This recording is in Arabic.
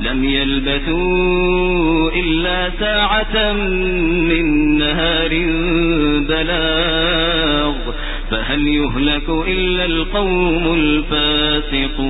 لم يلبثوا إلا ساعة من نهار بلاغ فهل يهلك إلا القوم الفاسقون؟